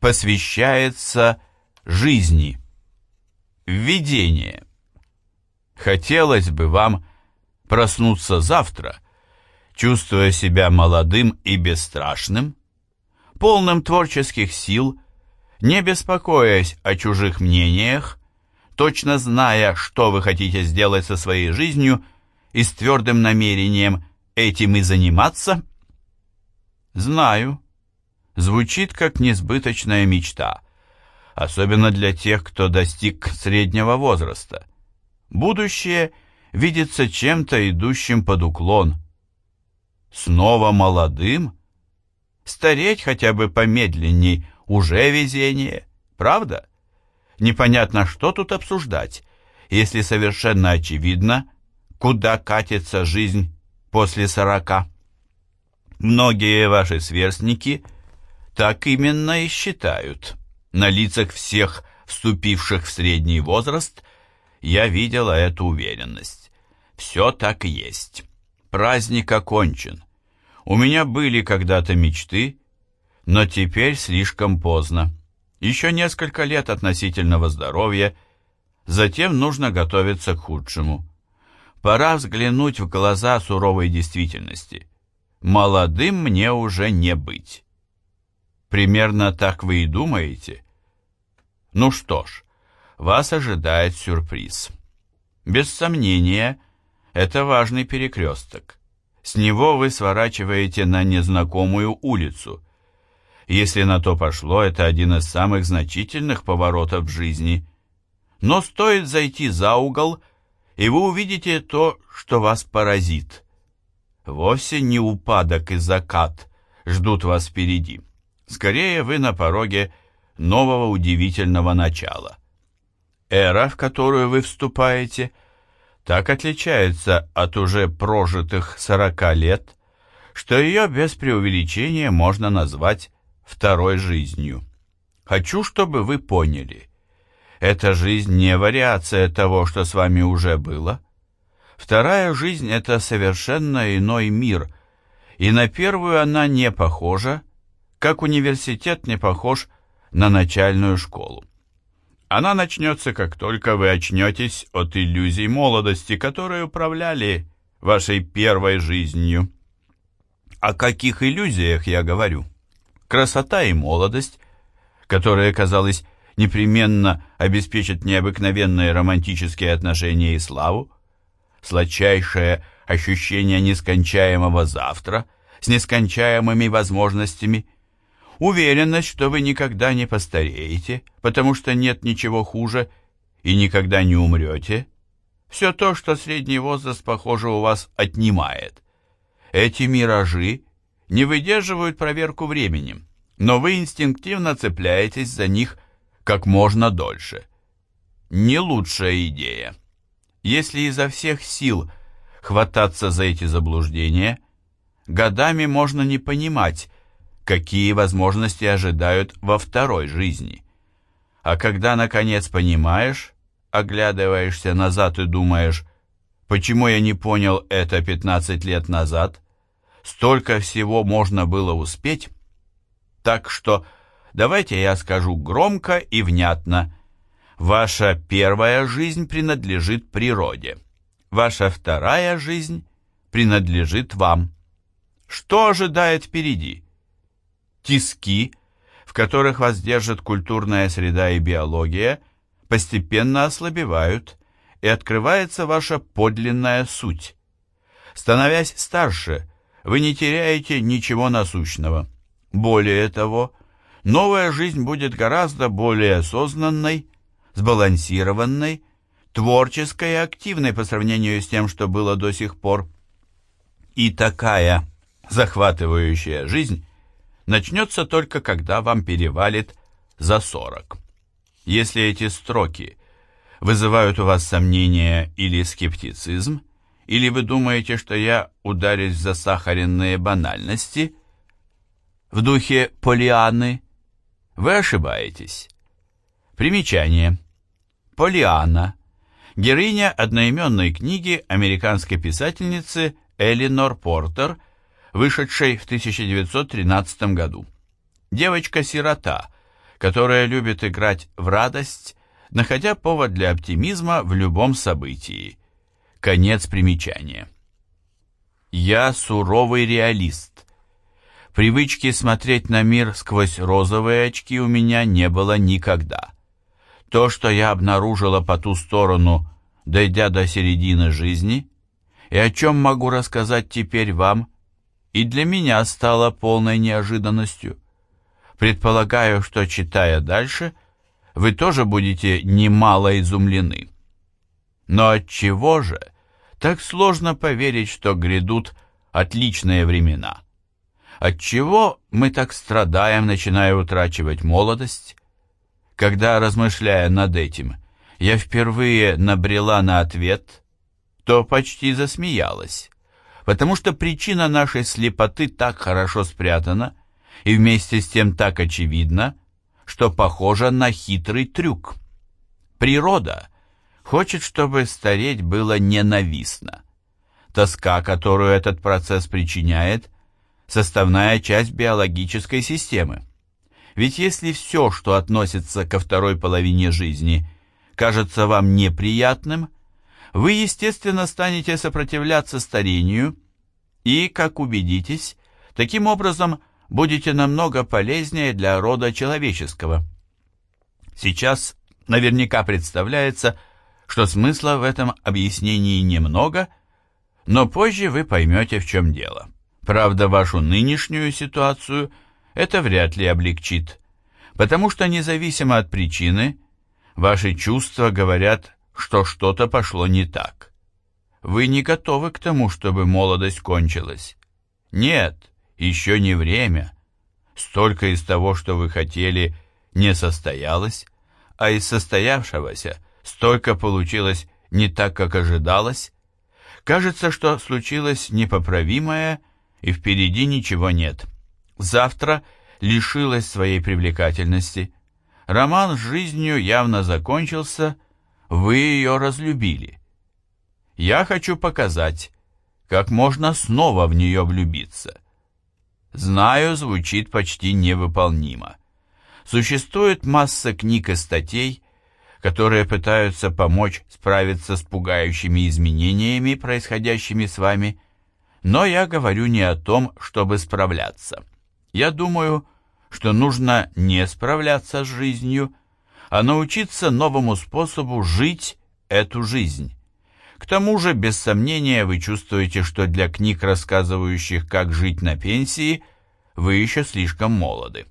посвящается жизни. Введение. Хотелось бы вам проснуться завтра, чувствуя себя молодым и бесстрашным, полным творческих сил, не беспокоясь о чужих мнениях, точно зная, что вы хотите сделать со своей жизнью и с твердым намерением этим и заниматься? Знаю. Звучит как несбыточная мечта, особенно для тех, кто достиг среднего возраста. Будущее видится чем-то идущим под уклон. Снова молодым? Стареть хотя бы помедленней уже везение, правда? Непонятно, что тут обсуждать, если совершенно очевидно, куда катится жизнь после сорока. Многие ваши сверстники так именно и считают. На лицах всех вступивших в средний возраст я видела эту уверенность. Все так и есть. Праздник окончен. У меня были когда-то мечты, но теперь слишком поздно. Еще несколько лет относительного здоровья, затем нужно готовиться к худшему. Пора взглянуть в глаза суровой действительности. Молодым мне уже не быть. Примерно так вы и думаете? Ну что ж, вас ожидает сюрприз. Без сомнения, это важный перекресток. С него вы сворачиваете на незнакомую улицу – если на то пошло, это один из самых значительных поворотов в жизни. Но стоит зайти за угол, и вы увидите то, что вас поразит. Вовсе не упадок и закат ждут вас впереди. Скорее вы на пороге нового удивительного начала. Эра, в которую вы вступаете, так отличается от уже прожитых сорока лет, что ее без преувеличения можно назвать второй жизнью. Хочу, чтобы вы поняли. Эта жизнь не вариация того, что с вами уже было. Вторая жизнь — это совершенно иной мир, и на первую она не похожа, как университет не похож на начальную школу. Она начнется, как только вы очнетесь от иллюзий молодости, которые управляли вашей первой жизнью. О каких иллюзиях я говорю? красота и молодость, которые, казалось, непременно обеспечат необыкновенные романтические отношения и славу, сладчайшее ощущение нескончаемого завтра с нескончаемыми возможностями, уверенность, что вы никогда не постареете, потому что нет ничего хуже, и никогда не умрете, все то, что средний возраст, похоже, у вас отнимает. Эти миражи не выдерживают проверку временем, но вы инстинктивно цепляетесь за них как можно дольше. Не лучшая идея. Если изо всех сил хвататься за эти заблуждения, годами можно не понимать, какие возможности ожидают во второй жизни. А когда, наконец, понимаешь, оглядываешься назад и думаешь, почему я не понял это 15 лет назад – Столько всего можно было успеть. Так что давайте я скажу громко и внятно. Ваша первая жизнь принадлежит природе. Ваша вторая жизнь принадлежит вам. Что ожидает впереди? Тиски, в которых вас держит культурная среда и биология, постепенно ослабевают, и открывается ваша подлинная суть. Становясь старше, вы не теряете ничего насущного. Более того, новая жизнь будет гораздо более осознанной, сбалансированной, творческой и активной по сравнению с тем, что было до сих пор. И такая захватывающая жизнь начнется только когда вам перевалит за сорок. Если эти строки вызывают у вас сомнения или скептицизм, или вы думаете, что я ударюсь за сахаренные банальности в духе Полианы? Вы ошибаетесь. Примечание. Полиана. Героиня одноименной книги американской писательницы Элинор Портер, вышедшей в 1913 году. Девочка-сирота, которая любит играть в радость, находя повод для оптимизма в любом событии. Конец примечания. Я суровый реалист. Привычки смотреть на мир сквозь розовые очки у меня не было никогда. То, что я обнаружила по ту сторону, дойдя до середины жизни, и о чем могу рассказать теперь вам, и для меня стало полной неожиданностью. Предполагаю, что, читая дальше, вы тоже будете немало изумлены. Но от чего же так сложно поверить, что грядут отличные времена? Отчего мы так страдаем, начиная утрачивать молодость? Когда, размышляя над этим, я впервые набрела на ответ, то почти засмеялась, потому что причина нашей слепоты так хорошо спрятана и вместе с тем так очевидна, что похожа на хитрый трюк. Природа хочет, чтобы стареть было ненавистно. Тоска, которую этот процесс причиняет, составная часть биологической системы. Ведь если все, что относится ко второй половине жизни, кажется вам неприятным, вы, естественно, станете сопротивляться старению и, как убедитесь, таким образом будете намного полезнее для рода человеческого. Сейчас наверняка представляется, что смысла в этом объяснении немного, но позже вы поймете, в чем дело. Правда, вашу нынешнюю ситуацию это вряд ли облегчит, потому что независимо от причины, ваши чувства говорят, что что-то пошло не так. Вы не готовы к тому, чтобы молодость кончилась. Нет, еще не время. Столько из того, что вы хотели, не состоялось, а из состоявшегося столько получилось не так, как ожидалось. Кажется, что случилось непоправимое, и впереди ничего нет. Завтра лишилась своей привлекательности. Роман с жизнью явно закончился, вы ее разлюбили. Я хочу показать, как можно снова в нее влюбиться. Знаю, звучит почти невыполнимо. Существует масса книг и статей, которые пытаются помочь справиться с пугающими изменениями, происходящими с вами, но я говорю не о том, чтобы справляться. Я думаю, что нужно не справляться с жизнью, а научиться новому способу жить эту жизнь. К тому же, без сомнения, вы чувствуете, что для книг, рассказывающих, как жить на пенсии, вы еще слишком молоды.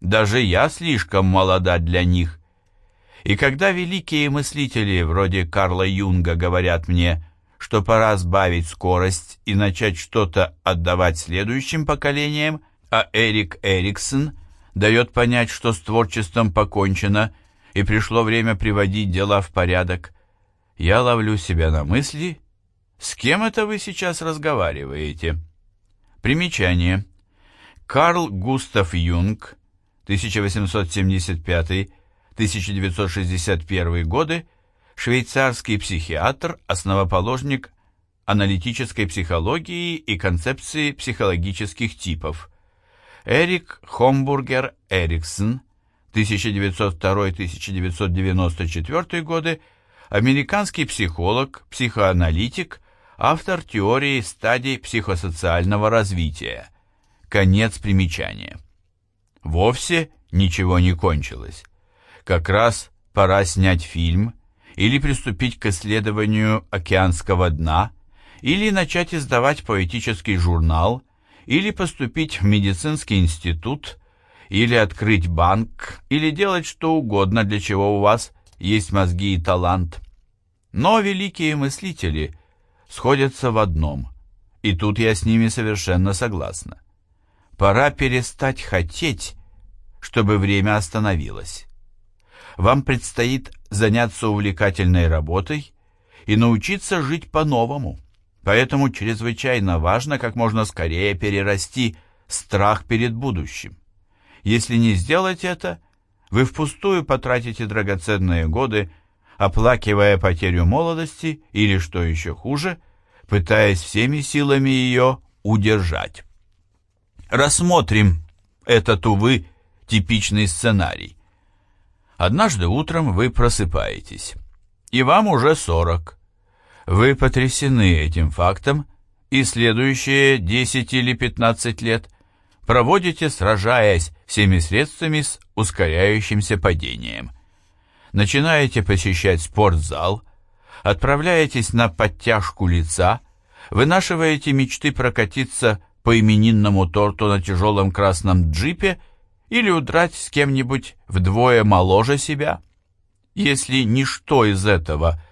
Даже я слишком молода для них. И когда великие мыслители вроде Карла Юнга говорят мне, что пора сбавить скорость и начать что-то отдавать следующим поколениям, а Эрик Эриксон дает понять, что с творчеством покончено и пришло время приводить дела в порядок, я ловлю себя на мысли, с кем это вы сейчас разговариваете? Примечание. Карл Густав Юнг, 1875-1961 годы, швейцарский психиатр, основоположник аналитической психологии и концепции психологических типов. Эрик Хомбургер Эриксон, 1902-1994 годы, американский психолог, психоаналитик, автор теории стадий психосоциального развития. Конец примечания. Вовсе ничего не кончилось. Как раз пора снять фильм или приступить к исследованию океанского дна, или начать издавать поэтический журнал, или поступить в медицинский институт, или открыть банк, или делать что угодно, для чего у вас есть мозги и талант. Но великие мыслители сходятся в одном, и тут я с ними совершенно согласна. Пора перестать хотеть, чтобы время остановилось. Вам предстоит заняться увлекательной работой и научиться жить по-новому. Поэтому чрезвычайно важно как можно скорее перерасти страх перед будущим. Если не сделать это, вы впустую потратите драгоценные годы, оплакивая потерю молодости или, что еще хуже, пытаясь всеми силами ее удержать. Рассмотрим этот, увы, типичный сценарий. Однажды утром вы просыпаетесь, и вам уже 40. Вы потрясены этим фактом, и следующие 10 или 15 лет проводите, сражаясь всеми средствами с ускоряющимся падением. Начинаете посещать спортзал, отправляетесь на подтяжку лица, вынашиваете мечты прокатиться по именинному торту на тяжелом красном джипе или удрать с кем-нибудь вдвое моложе себя. Если ничто из этого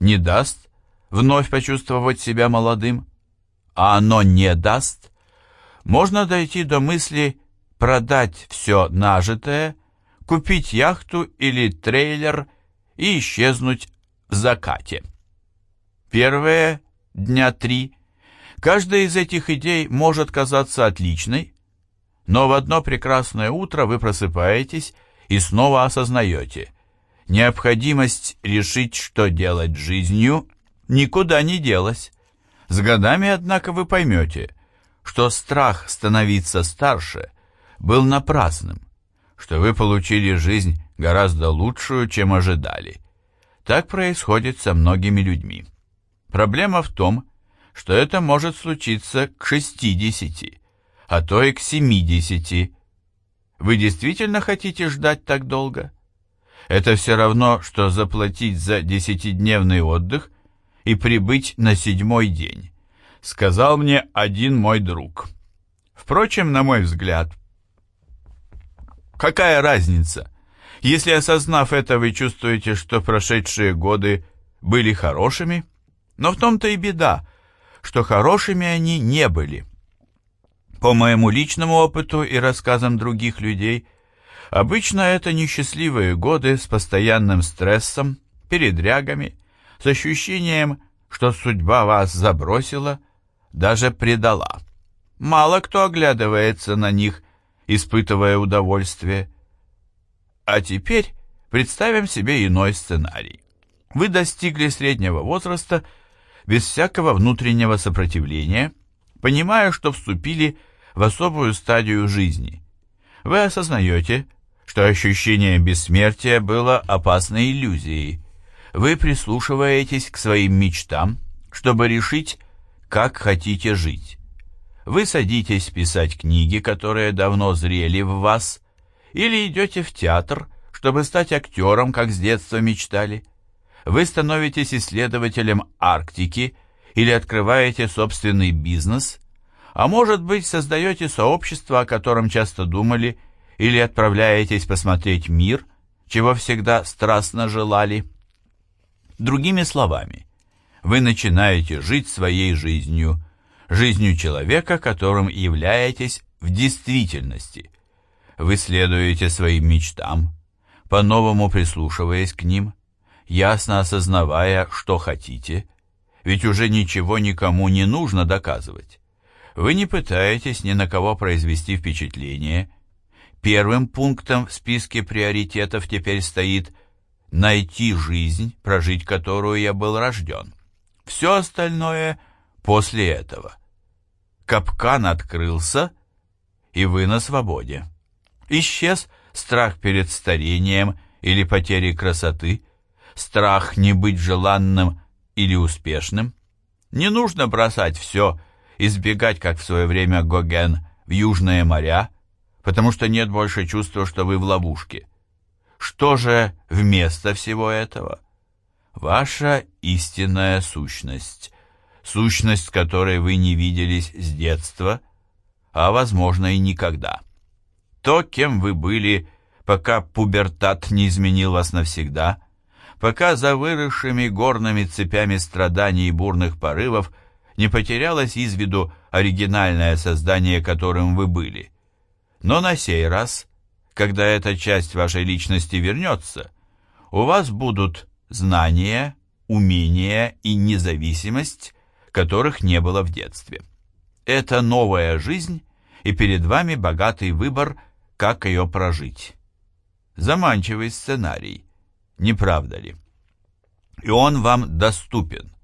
не даст вновь почувствовать себя молодым, а оно не даст, можно дойти до мысли продать все нажитое, купить яхту или трейлер и исчезнуть в закате. Первые дня три каждая из этих идей может казаться отличной, но в одно прекрасное утро вы просыпаетесь и снова осознаете, необходимость решить, что делать жизнью, никуда не делась. С годами, однако, вы поймете, что страх становиться старше был напрасным, что вы получили жизнь гораздо лучшую, чем ожидали. Так происходит со многими людьми. Проблема в том, что это может случиться к 60, а то и к 70. Вы действительно хотите ждать так долго? Это все равно, что заплатить за десятидневный отдых и прибыть на седьмой день, сказал мне один мой друг. Впрочем, на мой взгляд, какая разница, если, осознав это, вы чувствуете, что прошедшие годы были хорошими? Но в том-то и беда, что хорошими они не были. По моему личному опыту и рассказам других людей, обычно это несчастливые годы с постоянным стрессом, передрягами, с ощущением, что судьба вас забросила, даже предала. Мало кто оглядывается на них, испытывая удовольствие. А теперь представим себе иной сценарий. Вы достигли среднего возраста без всякого внутреннего сопротивления, понимая, что вступили в особую стадию жизни. Вы осознаете, что ощущение бессмертия было опасной иллюзией, вы прислушиваетесь к своим мечтам, чтобы решить, как хотите жить. Вы садитесь писать книги, которые давно зрели в вас, или идете в театр, чтобы стать актером, как с детства мечтали. Вы становитесь исследователем Арктики или открываете собственный бизнес, а может быть создаете сообщество, о котором часто думали, или отправляетесь посмотреть мир, чего всегда страстно желали. Другими словами, вы начинаете жить своей жизнью, жизнью человека, которым являетесь в действительности. Вы следуете своим мечтам, по-новому прислушиваясь к ним, ясно осознавая, что хотите, ведь уже ничего никому не нужно доказывать. Вы не пытаетесь ни на кого произвести впечатление. Первым пунктом в списке приоритетов теперь стоит – найти жизнь, прожить которую я был рожден. Все остальное после этого. Капкан открылся, и вы на свободе. Исчез страх перед старением или потерей красоты, страх не быть желанным или успешным. Не нужно бросать все, избегать, как в свое время Гоген, в южные моря, потому что нет больше чувства, что вы в ловушке. Что же вместо всего этого? Ваша истинная сущность, сущность, которой вы не виделись с детства, а, возможно, и никогда. То, кем вы были, пока пубертат не изменил вас навсегда, пока за выросшими горными цепями страданий и бурных порывов не потерялось из виду оригинальное создание, которым вы были. Но на сей раз – когда эта часть вашей личности вернется, у вас будут знания, умения и независимость, которых не было в детстве. Это новая жизнь, и перед вами богатый выбор, как ее прожить. Заманчивый сценарий, не правда ли? И он вам доступен.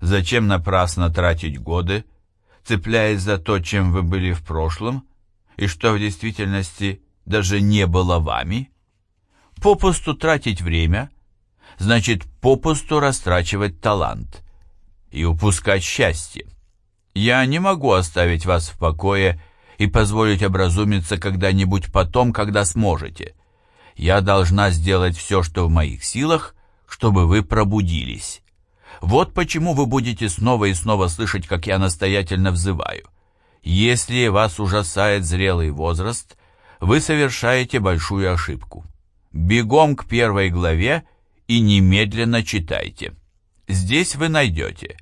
Зачем напрасно тратить годы, цепляясь за то, чем вы были в прошлом, и что в действительности даже не было вами? Попусту тратить время значит попусту растрачивать талант и упускать счастье. Я не могу оставить вас в покое и позволить образумиться когда-нибудь потом, когда сможете. Я должна сделать все, что в моих силах, чтобы вы пробудились. Вот почему вы будете снова и снова слышать, как я настоятельно взываю. Если вас ужасает зрелый возраст, вы совершаете большую ошибку. Бегом к первой главе и немедленно читайте. Здесь вы найдете.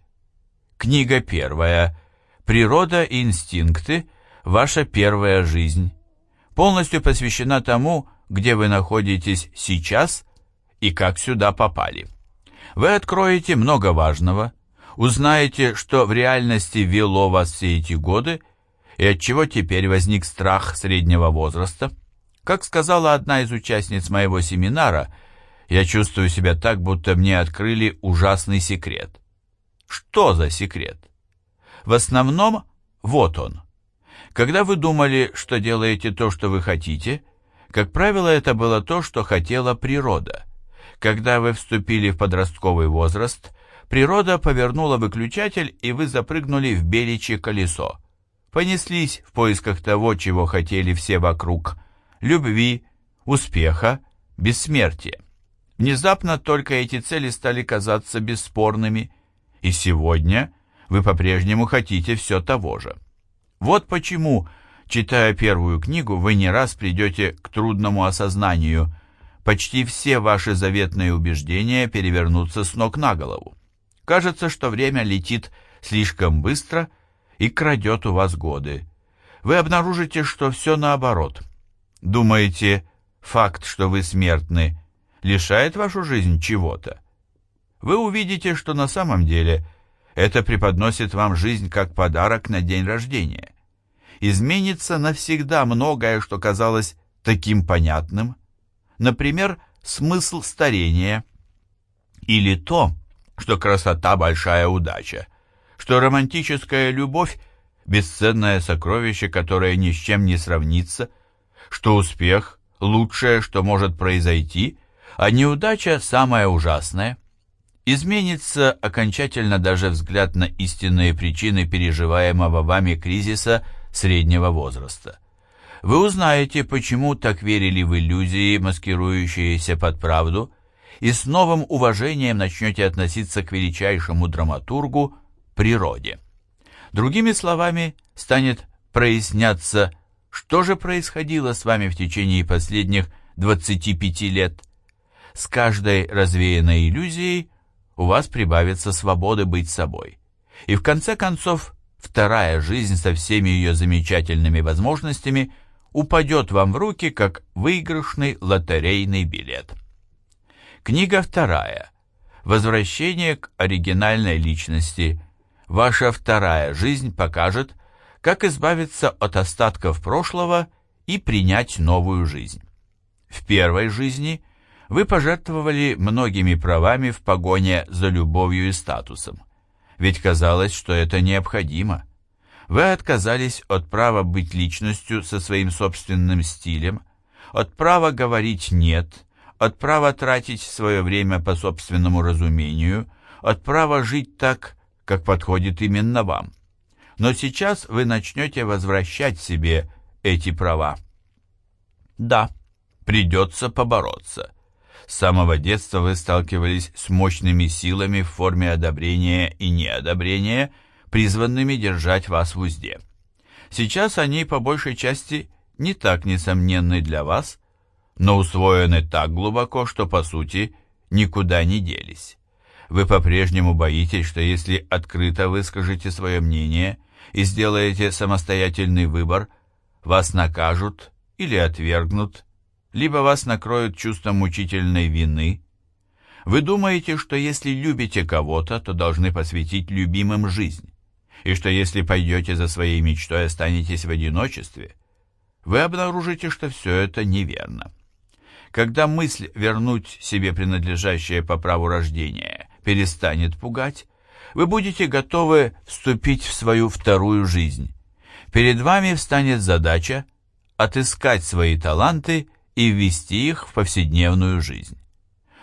Книга первая. Природа и инстинкты. Ваша первая жизнь. Полностью посвящена тому, где вы находитесь сейчас и как сюда попали. Вы откроете много важного, узнаете, что в реальности вело вас все эти годы и от чего теперь возник страх среднего возраста. Как сказала одна из участниц моего семинара, я чувствую себя так, будто мне открыли ужасный секрет. Что за секрет? В основном, вот он. Когда вы думали, что делаете то, что вы хотите, как правило, это было то, что хотела природа. Когда вы вступили в подростковый возраст, природа повернула выключатель, и вы запрыгнули в беличье колесо. Понеслись в поисках того, чего хотели все вокруг – любви, успеха, бессмертия. Внезапно только эти цели стали казаться бесспорными, и сегодня вы по-прежнему хотите все того же. Вот почему, читая первую книгу, вы не раз придете к трудному осознанию – Почти все ваши заветные убеждения перевернутся с ног на голову. Кажется, что время летит слишком быстро и крадет у вас годы. Вы обнаружите, что все наоборот. Думаете, факт, что вы смертны, лишает вашу жизнь чего-то? Вы увидите, что на самом деле это преподносит вам жизнь как подарок на день рождения. Изменится навсегда многое, что казалось таким понятным, Например, смысл старения. Или то, что красота – большая удача, что романтическая любовь – бесценное сокровище, которое ни с чем не сравнится, что успех – лучшее, что может произойти, а неудача – самое ужасное. Изменится окончательно даже взгляд на истинные причины переживаемого вами кризиса среднего возраста. Вы узнаете, почему так верили в иллюзии, маскирующиеся под правду, и с новым уважением начнете относиться к величайшему драматургу – природе. Другими словами, станет проясняться, что же происходило с вами в течение последних 25 лет. С каждой развеянной иллюзией у вас прибавится свободы быть собой. И в конце концов, вторая жизнь со всеми ее замечательными возможностями – упадет вам в руки, как выигрышный лотерейный билет. Книга вторая. Возвращение к оригинальной личности. Ваша вторая жизнь покажет, как избавиться от остатков прошлого и принять новую жизнь. В первой жизни вы пожертвовали многими правами в погоне за любовью и статусом. Ведь казалось, что это необходимо. Вы отказались от права быть личностью со своим собственным стилем, от права говорить «нет», от права тратить свое время по собственному разумению, от права жить так, как подходит именно вам. Но сейчас вы начнете возвращать себе эти права. Да, придется побороться. С самого детства вы сталкивались с мощными силами в форме одобрения и неодобрения – призванными держать вас в узде. Сейчас они по большей части не так несомненны для вас, но усвоены так глубоко, что по сути никуда не делись. Вы по-прежнему боитесь, что если открыто выскажете свое мнение и сделаете самостоятельный выбор, вас накажут или отвергнут, либо вас накроют чувством мучительной вины. Вы думаете, что если любите кого-то, то должны посвятить любимым жизнь и что если пойдете за своей мечтой, останетесь в одиночестве, вы обнаружите, что все это неверно. Когда мысль вернуть себе принадлежащее по праву рождения перестанет пугать, вы будете готовы вступить в свою вторую жизнь. Перед вами встанет задача отыскать свои таланты и ввести их в повседневную жизнь.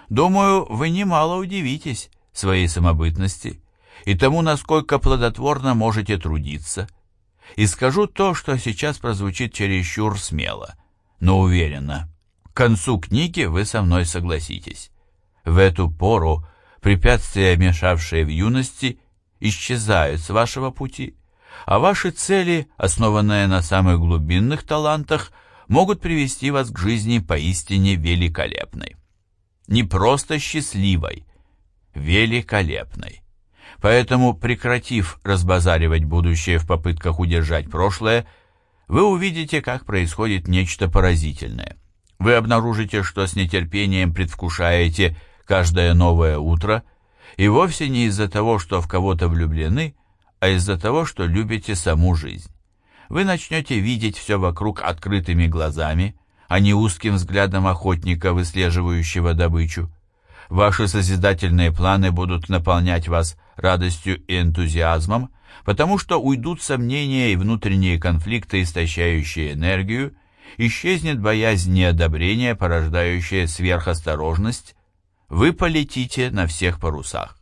Думаю, вы немало удивитесь своей самобытности и тому, насколько плодотворно можете трудиться. И скажу то, что сейчас прозвучит чересчур смело, но уверенно. К концу книги вы со мной согласитесь. В эту пору препятствия, мешавшие в юности, исчезают с вашего пути, а ваши цели, основанные на самых глубинных талантах, могут привести вас к жизни поистине великолепной. Не просто счастливой, великолепной. Поэтому, прекратив разбазаривать будущее в попытках удержать прошлое, вы увидите, как происходит нечто поразительное. Вы обнаружите, что с нетерпением предвкушаете каждое новое утро, и вовсе не из-за того, что в кого-то влюблены, а из-за того, что любите саму жизнь. Вы начнете видеть все вокруг открытыми глазами, а не узким взглядом охотника, выслеживающего добычу. Ваши созидательные планы будут наполнять вас радостью и энтузиазмом, потому что уйдут сомнения и внутренние конфликты, истощающие энергию, исчезнет боязнь неодобрения, порождающая сверхосторожность, вы полетите на всех парусах.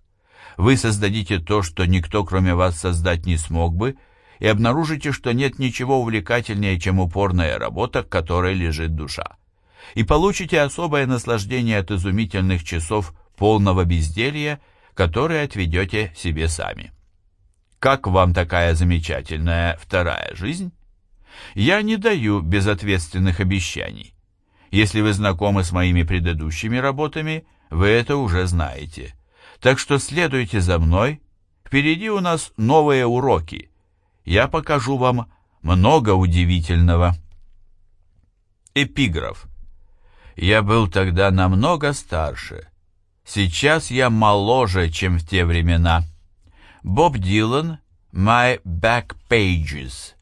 Вы создадите то, что никто кроме вас создать не смог бы, и обнаружите, что нет ничего увлекательнее, чем упорная работа, к которой лежит душа. И получите особое наслаждение от изумительных часов полного безделья, которые отведете себе сами. Как вам такая замечательная вторая жизнь? Я не даю безответственных обещаний. Если вы знакомы с моими предыдущими работами, вы это уже знаете. Так что следуйте за мной. Впереди у нас новые уроки. Я покажу вам много удивительного. Эпиграф. Я был тогда намного старше. Сейчас я моложе, чем в те времена. Боб Дилан, My Back Pages.